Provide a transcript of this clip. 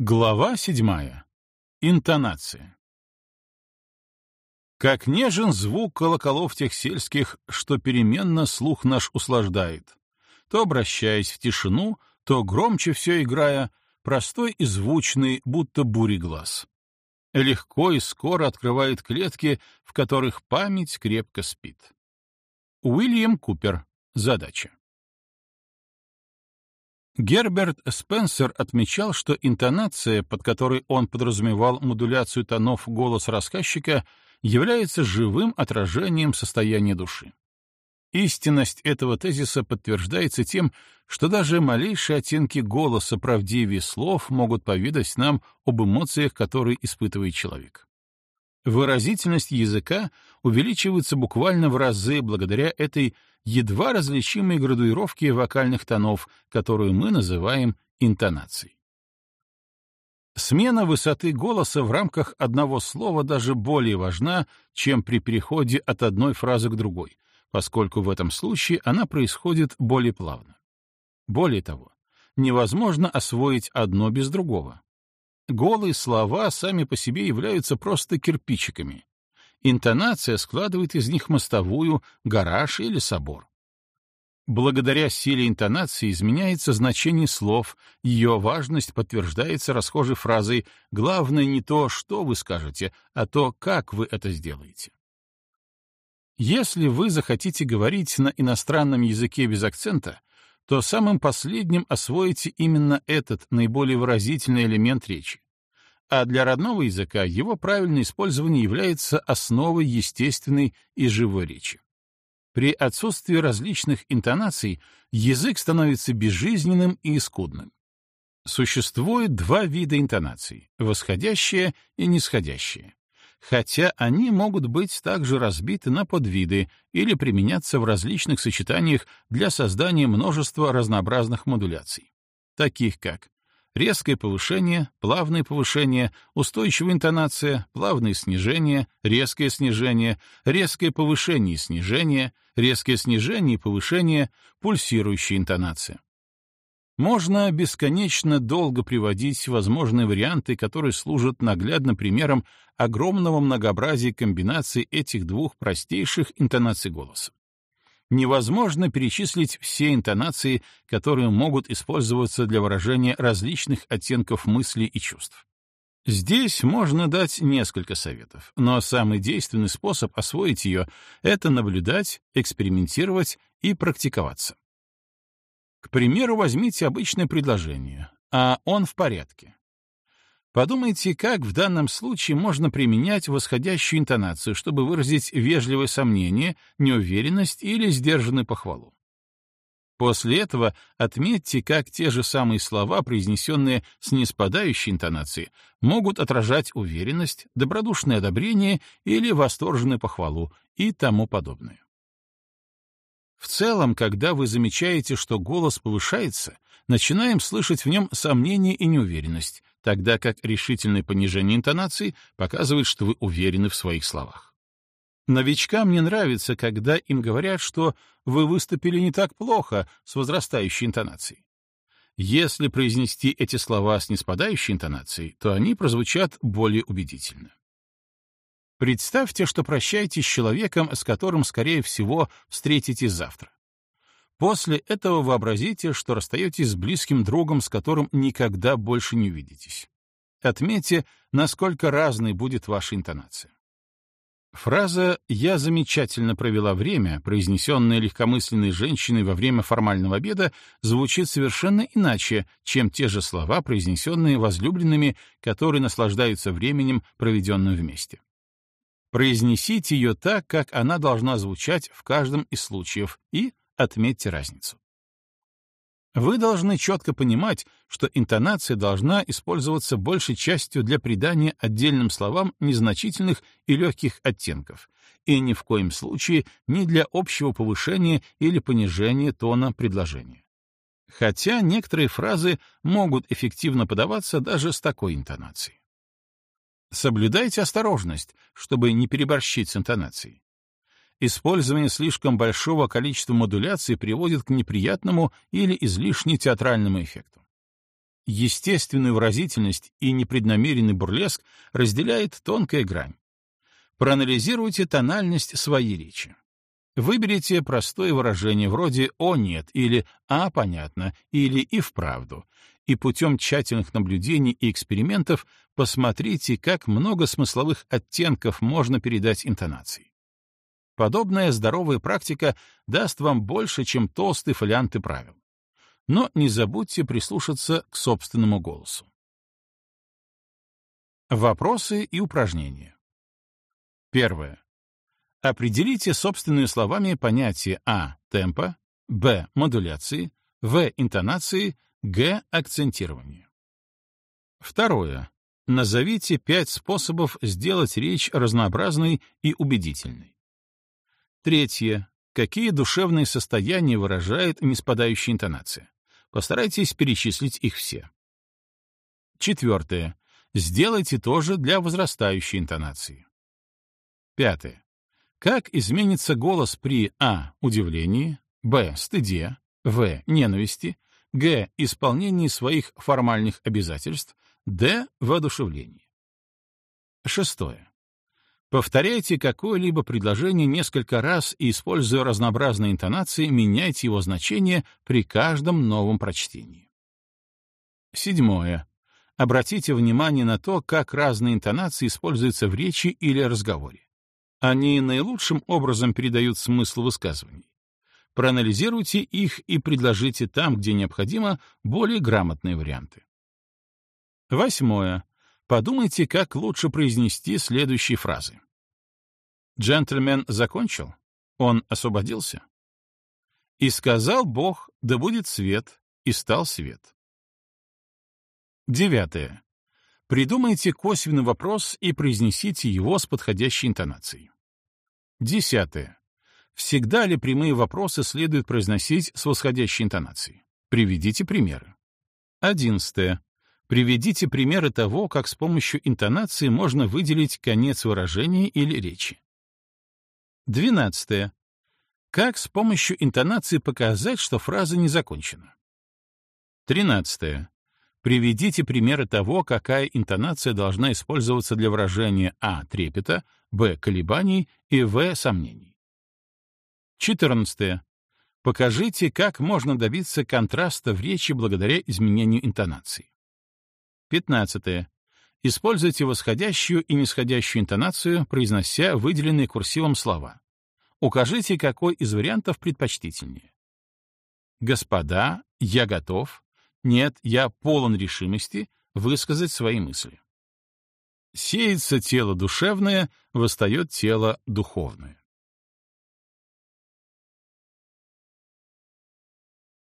Глава седьмая. Интонация. Как нежен звук колоколов тех сельских, что переменно слух наш услаждает, то обращаясь в тишину, то громче все играя, простой и звучный, будто бури глаз. Легко и скоро открывает клетки, в которых память крепко спит. Уильям Купер. Задача. Герберт Спенсер отмечал, что интонация, под которой он подразумевал модуляцию тонов голоса рассказчика, является живым отражением состояния души. Истинность этого тезиса подтверждается тем, что даже малейшие оттенки голоса правдивее слов могут поведать нам об эмоциях, которые испытывает человек. Выразительность языка увеличивается буквально в разы благодаря этой едва различимой градуировке вокальных тонов, которую мы называем интонацией. Смена высоты голоса в рамках одного слова даже более важна, чем при переходе от одной фразы к другой, поскольку в этом случае она происходит более плавно. Более того, невозможно освоить одно без другого. Голые слова сами по себе являются просто кирпичиками. Интонация складывает из них мостовую, гараж или собор. Благодаря силе интонации изменяется значение слов, ее важность подтверждается расхожей фразой «главное не то, что вы скажете, а то, как вы это сделаете». Если вы захотите говорить на иностранном языке без акцента, то самым последним освоите именно этот наиболее выразительный элемент речи. А для родного языка его правильное использование является основой естественной и живой речи. При отсутствии различных интонаций язык становится безжизненным и скудным. Существует два вида интонаций — восходящая и нисходящая хотя они могут быть также разбиты на подвиды или применяться в различных сочетаниях для создания множества разнообразных модуляций, таких как резкое повышение, плавное повышение, устойчивая интонация, плавное снижение, резкое снижение, резкое повышение и снижение, резкое снижение и повышение, пульсирующая интонация. Можно бесконечно долго приводить возможные варианты, которые служат наглядным примером огромного многообразия комбинаций этих двух простейших интонаций голоса. Невозможно перечислить все интонации, которые могут использоваться для выражения различных оттенков мыслей и чувств. Здесь можно дать несколько советов, но самый действенный способ освоить ее — это наблюдать, экспериментировать и практиковаться. К примеру, возьмите обычное предложение, а он в порядке. Подумайте, как в данном случае можно применять восходящую интонацию, чтобы выразить вежливое сомнение, неуверенность или сдержанную похвалу. После этого отметьте, как те же самые слова, произнесенные с неспадающей интонацией, могут отражать уверенность, добродушное одобрение или восторженную похвалу и тому подобное. В целом, когда вы замечаете, что голос повышается, начинаем слышать в нем сомнение и неуверенность, тогда как решительное понижение интонации показывает, что вы уверены в своих словах. Новичкам не нравится, когда им говорят, что вы выступили не так плохо с возрастающей интонацией. Если произнести эти слова с неспадающей интонацией, то они прозвучат более убедительно. Представьте, что прощаетесь с человеком, с которым, скорее всего, встретитесь завтра. После этого вообразите, что расстаетесь с близким другом, с которым никогда больше не увидитесь. Отметьте, насколько разной будет ваша интонация. Фраза «я замечательно провела время», произнесенная легкомысленной женщиной во время формального обеда, звучит совершенно иначе, чем те же слова, произнесенные возлюбленными, которые наслаждаются временем, проведенным вместе. Произнесите ее так, как она должна звучать в каждом из случаев, и отметьте разницу. Вы должны четко понимать, что интонация должна использоваться большей частью для придания отдельным словам незначительных и легких оттенков, и ни в коем случае не для общего повышения или понижения тона предложения. Хотя некоторые фразы могут эффективно подаваться даже с такой интонацией. Соблюдайте осторожность, чтобы не переборщить с интонацией. Использование слишком большого количества модуляций приводит к неприятному или излишне театральному эффекту. Естественную выразительность и непреднамеренный бурлеск разделяет тонкая грань. Проанализируйте тональность своей речи. Выберите простое выражение вроде «о нет» или «а понятно» или «и вправду», и путем тщательных наблюдений и экспериментов посмотрите, как много смысловых оттенков можно передать интонацией. Подобная здоровая практика даст вам больше, чем толстые фолианты правил. Но не забудьте прислушаться к собственному голосу. Вопросы и упражнения. Первое. Определите собственными словами понятие А — темпа, Б — модуляции, В — интонации, Г — акцентирования. Второе. Назовите пять способов сделать речь разнообразной и убедительной. Третье. Какие душевные состояния выражает неспадающая интонация? Постарайтесь перечислить их все. Четвертое. Сделайте то же для возрастающей интонации. Пятое. Как изменится голос при а. удивлении, б. стыде, в. ненависти, г. исполнении своих формальных обязательств, д. воодушевлении? Шестое. Повторяйте какое-либо предложение несколько раз и, используя разнообразные интонации, меняйте его значение при каждом новом прочтении. Седьмое. Обратите внимание на то, как разные интонации используются в речи или разговоре. Они наилучшим образом передают смысл высказываний. Проанализируйте их и предложите там, где необходимо, более грамотные варианты. Восьмое. Подумайте, как лучше произнести следующие фразы. Джентльмен закончил? Он освободился? И сказал Бог, да будет свет, и стал свет. Девятое. Придумайте косвенный вопрос и произнесите его с подходящей интонацией. Десятое. Всегда ли прямые вопросы следует произносить с восходящей интонацией? Приведите примеры. Одиннадцатое. Приведите примеры того, как с помощью интонации можно выделить конец выражения или речи. 12. Как с помощью интонации показать, что фраза не закончена? 13. Приведите примеры того, какая интонация должна использоваться для выражения а. трепета, б. колебаний и в. сомнений. 14. Покажите, как можно добиться контраста в речи благодаря изменению интонации. 15. Используйте восходящую и нисходящую интонацию, произнося выделенные курсивом слова. Укажите, какой из вариантов предпочтительнее. «Господа, я готов», «Нет, я полон решимости» высказать свои мысли. Сеется тело душевное, восстает тело духовное.